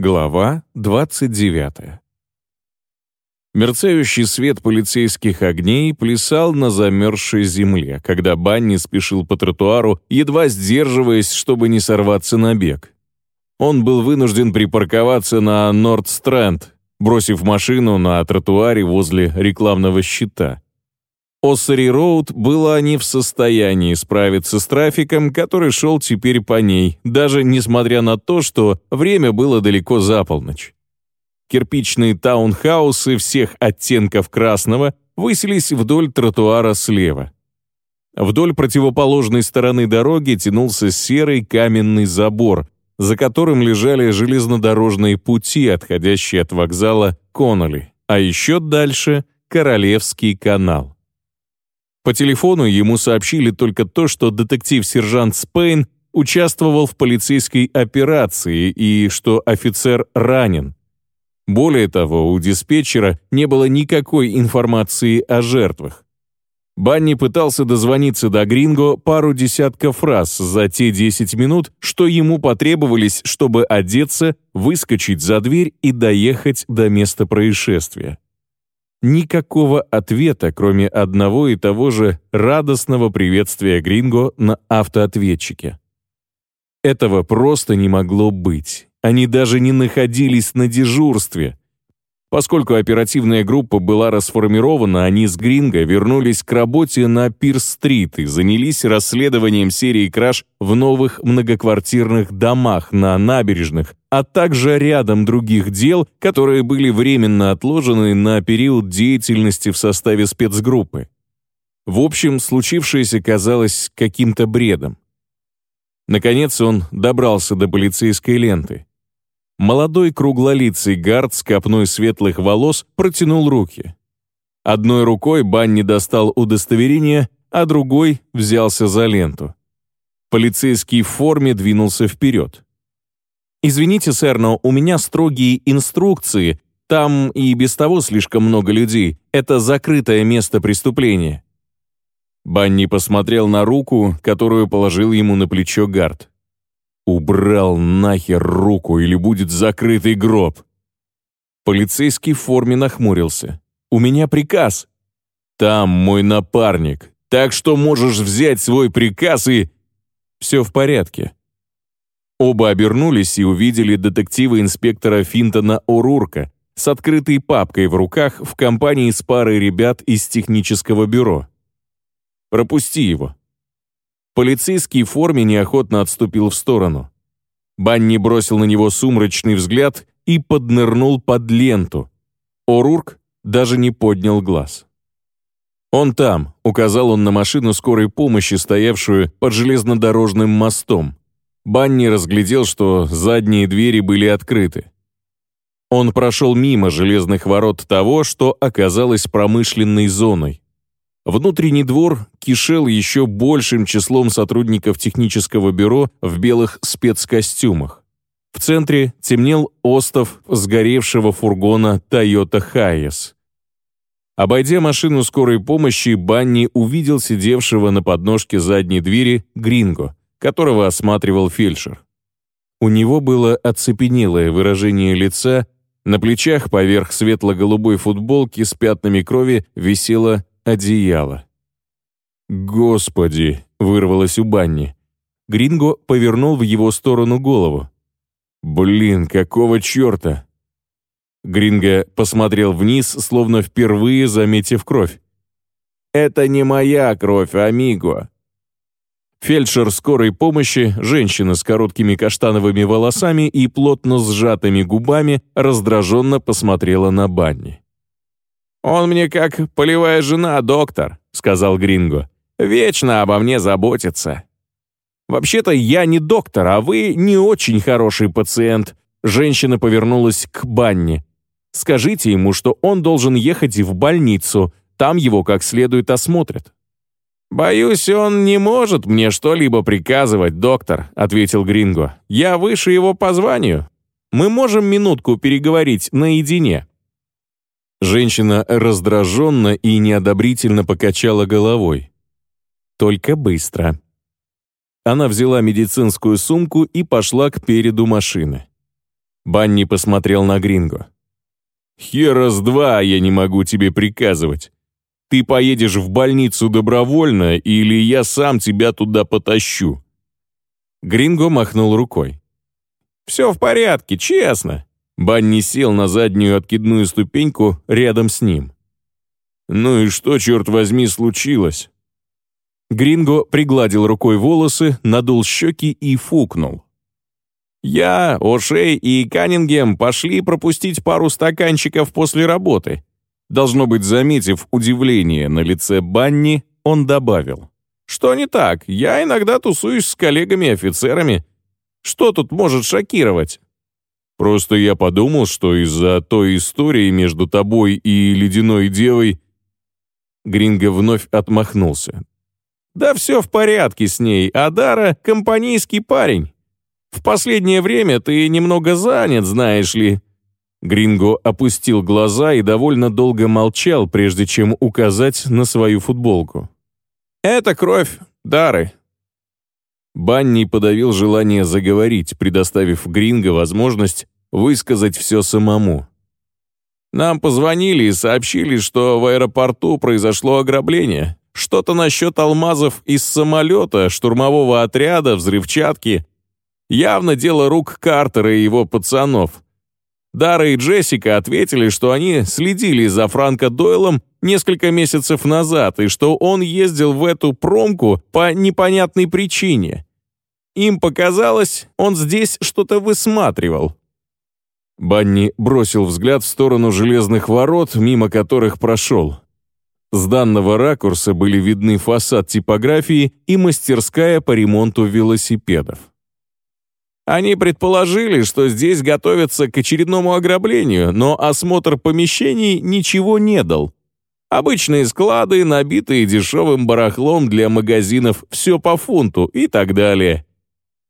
Глава 29. Мерцающий свет полицейских огней плясал на замерзшей земле, когда Банни спешил по тротуару, едва сдерживаясь, чтобы не сорваться на бег. Он был вынужден припарковаться на Норд-Стрэнд, бросив машину на тротуаре возле рекламного щита. Оссари-Роуд была не в состоянии справиться с трафиком, который шел теперь по ней, даже несмотря на то, что время было далеко за полночь. Кирпичные таунхаусы всех оттенков красного высились вдоль тротуара слева. Вдоль противоположной стороны дороги тянулся серый каменный забор, за которым лежали железнодорожные пути, отходящие от вокзала Конноли, а еще дальше — Королевский канал. По телефону ему сообщили только то, что детектив-сержант Спейн участвовал в полицейской операции и что офицер ранен. Более того, у диспетчера не было никакой информации о жертвах. Банни пытался дозвониться до Гринго пару десятков раз за те 10 минут, что ему потребовались, чтобы одеться, выскочить за дверь и доехать до места происшествия. Никакого ответа, кроме одного и того же радостного приветствия Гринго на автоответчике. Этого просто не могло быть. Они даже не находились на дежурстве. Поскольку оперативная группа была расформирована, они с Гринго вернулись к работе на Пирс-стрит и занялись расследованием серии краж в новых многоквартирных домах на набережных, а также рядом других дел, которые были временно отложены на период деятельности в составе спецгруппы. В общем, случившееся казалось каким-то бредом. Наконец он добрался до полицейской ленты. Молодой круглолицый гард с копной светлых волос протянул руки. Одной рукой Банни достал удостоверение, а другой взялся за ленту. Полицейский в форме двинулся вперед. «Извините, сэр, но у меня строгие инструкции. Там и без того слишком много людей. Это закрытое место преступления». Банни посмотрел на руку, которую положил ему на плечо гард. Убрал нахер руку или будет закрытый гроб. Полицейский в форме нахмурился. «У меня приказ». «Там мой напарник, так что можешь взять свой приказ и...» «Все в порядке». Оба обернулись и увидели детектива-инспектора Финтона О'Рурка с открытой папкой в руках в компании с парой ребят из технического бюро. «Пропусти его», Полицейский в форме неохотно отступил в сторону. Банни бросил на него сумрачный взгляд и поднырнул под ленту. Орурк даже не поднял глаз. «Он там», — указал он на машину скорой помощи, стоявшую под железнодорожным мостом. Банни разглядел, что задние двери были открыты. Он прошел мимо железных ворот того, что оказалось промышленной зоной. Внутренний двор кишел еще большим числом сотрудников технического бюро в белых спецкостюмах. В центре темнел остов сгоревшего фургона Toyota Hiace. Обойдя машину скорой помощи, Банни увидел сидевшего на подножке задней двери Гринго, которого осматривал фельдшер. У него было оцепенелое выражение лица, на плечах поверх светло-голубой футболки с пятнами крови висела одеяло. «Господи!» — вырвалось у Банни. Гринго повернул в его сторону голову. «Блин, какого черта?» Гринго посмотрел вниз, словно впервые заметив кровь. «Это не моя кровь, амиго!» Фельдшер скорой помощи, женщина с короткими каштановыми волосами и плотно сжатыми губами, раздраженно посмотрела на Банни. «Он мне как полевая жена, доктор», — сказал Гринго. «Вечно обо мне заботится». «Вообще-то я не доктор, а вы не очень хороший пациент», — женщина повернулась к Банни. «Скажите ему, что он должен ехать в больницу, там его как следует осмотрят». «Боюсь, он не может мне что-либо приказывать, доктор», — ответил Гринго. «Я выше его по званию. Мы можем минутку переговорить наедине». Женщина раздраженно и неодобрительно покачала головой. «Только быстро». Она взяла медицинскую сумку и пошла к переду машины. Банни посмотрел на Гринго. «Хера с два я не могу тебе приказывать. Ты поедешь в больницу добровольно, или я сам тебя туда потащу». Гринго махнул рукой. «Все в порядке, честно». Банни сел на заднюю откидную ступеньку рядом с ним. «Ну и что, черт возьми, случилось?» Гринго пригладил рукой волосы, надул щеки и фукнул. «Я, Ошей и Каннингем пошли пропустить пару стаканчиков после работы». Должно быть, заметив удивление на лице Банни, он добавил. «Что не так? Я иногда тусуюсь с коллегами-офицерами. Что тут может шокировать?» «Просто я подумал, что из-за той истории между тобой и ледяной девой...» Гринго вновь отмахнулся. «Да все в порядке с ней, а Дара — компанейский парень. В последнее время ты немного занят, знаешь ли». Гринго опустил глаза и довольно долго молчал, прежде чем указать на свою футболку. «Это кровь Дары. Банни подавил желание заговорить, предоставив Гринго возможность высказать все самому. «Нам позвонили и сообщили, что в аэропорту произошло ограбление. Что-то насчет алмазов из самолета, штурмового отряда, взрывчатки. Явно дело рук Картера и его пацанов. Дара и Джессика ответили, что они следили за Франко Дойлом несколько месяцев назад и что он ездил в эту промку по непонятной причине. Им показалось, он здесь что-то высматривал. Банни бросил взгляд в сторону железных ворот, мимо которых прошел. С данного ракурса были видны фасад типографии и мастерская по ремонту велосипедов. Они предположили, что здесь готовятся к очередному ограблению, но осмотр помещений ничего не дал. Обычные склады, набитые дешевым барахлом для магазинов «все по фунту» и так далее.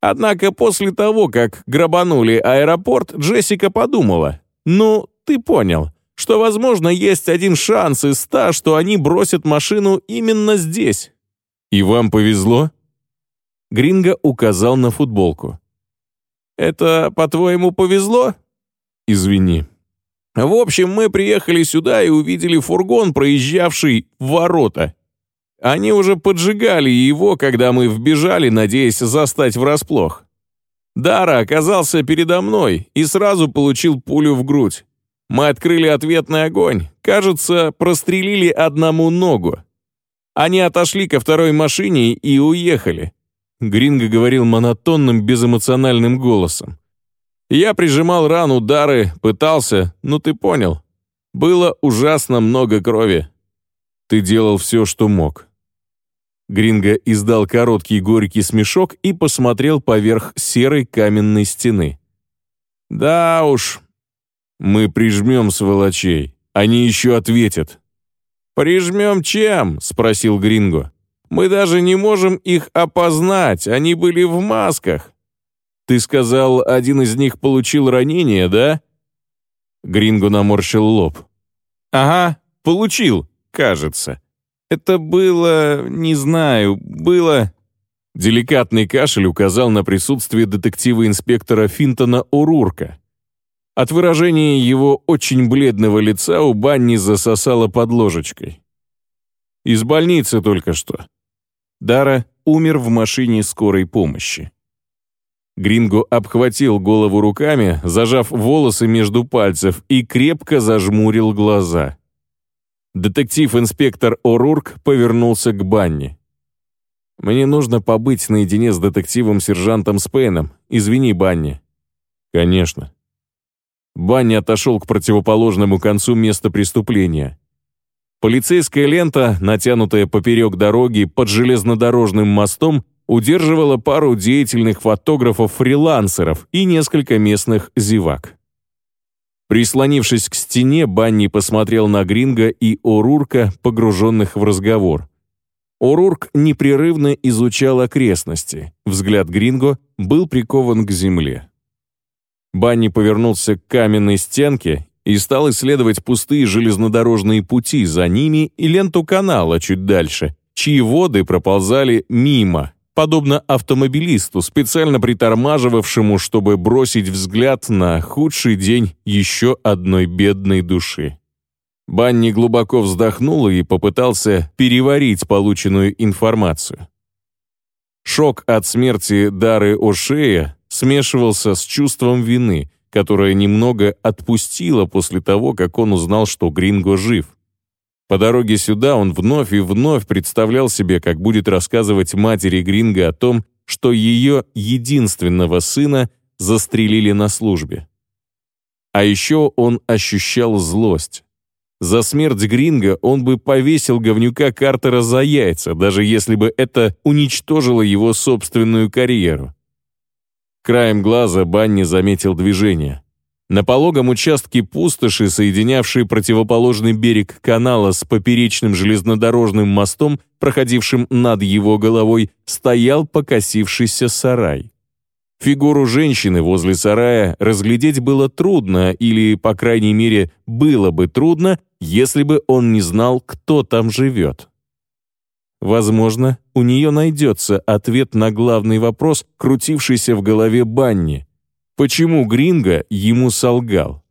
Однако после того, как грабанули аэропорт, Джессика подумала, «Ну, ты понял, что, возможно, есть один шанс из ста, что они бросят машину именно здесь». «И вам повезло?» Гринго указал на футболку. «Это, по-твоему, повезло?» «Извини». «В общем, мы приехали сюда и увидели фургон, проезжавший ворота. Они уже поджигали его, когда мы вбежали, надеясь застать врасплох. Дара оказался передо мной и сразу получил пулю в грудь. Мы открыли ответный огонь. Кажется, прострелили одному ногу. Они отошли ко второй машине и уехали. Гринго говорил монотонным, безэмоциональным голосом. Я прижимал рану Дары, пытался, ну ты понял. Было ужасно много крови. Ты делал все, что мог. Гринго издал короткий горький смешок и посмотрел поверх серой каменной стены. «Да уж, мы прижмем сволочей, они еще ответят». «Прижмем чем?» — спросил Гринго. «Мы даже не можем их опознать, они были в масках». «Ты сказал, один из них получил ранение, да?» Гринго наморщил лоб. «Ага, получил, кажется. Это было... не знаю, было...» Деликатный кашель указал на присутствие детектива-инспектора Финтона Урурка. От выражения его очень бледного лица у Банни засосало под ложечкой. «Из больницы только что». Дара умер в машине скорой помощи. Гринго обхватил голову руками, зажав волосы между пальцев и крепко зажмурил глаза. Детектив-инспектор О'Рурк повернулся к Банни. «Мне нужно побыть наедине с детективом-сержантом Спейном. Извини, Банни». «Конечно». Банни отошел к противоположному концу места преступления. Полицейская лента, натянутая поперек дороги под железнодорожным мостом, удерживала пару деятельных фотографов-фрилансеров и несколько местных зевак. Прислонившись к стене, Банни посмотрел на Гринга и Орурка, погруженных в разговор. Орурк непрерывно изучал окрестности. Взгляд Гринго был прикован к земле. Банни повернулся к каменной стенке и стал исследовать пустые железнодорожные пути за ними и ленту канала чуть дальше, чьи воды проползали мимо, подобно автомобилисту, специально притормаживавшему, чтобы бросить взгляд на худший день еще одной бедной души. Банни глубоко вздохнул и попытался переварить полученную информацию. Шок от смерти Дары О'Шея смешивался с чувством вины, которое немного отпустило после того, как он узнал, что Гринго жив. По дороге сюда он вновь и вновь представлял себе, как будет рассказывать матери Гринго о том, что ее единственного сына застрелили на службе. А еще он ощущал злость. За смерть Гринга он бы повесил говнюка Картера за яйца, даже если бы это уничтожило его собственную карьеру. Краем глаза Банни заметил движение. На пологом участке пустоши, соединявшей противоположный берег канала с поперечным железнодорожным мостом, проходившим над его головой, стоял покосившийся сарай. Фигуру женщины возле сарая разглядеть было трудно, или, по крайней мере, было бы трудно, если бы он не знал, кто там живет. Возможно, у нее найдется ответ на главный вопрос, крутившийся в голове Банни. Почему Гринго ему солгал?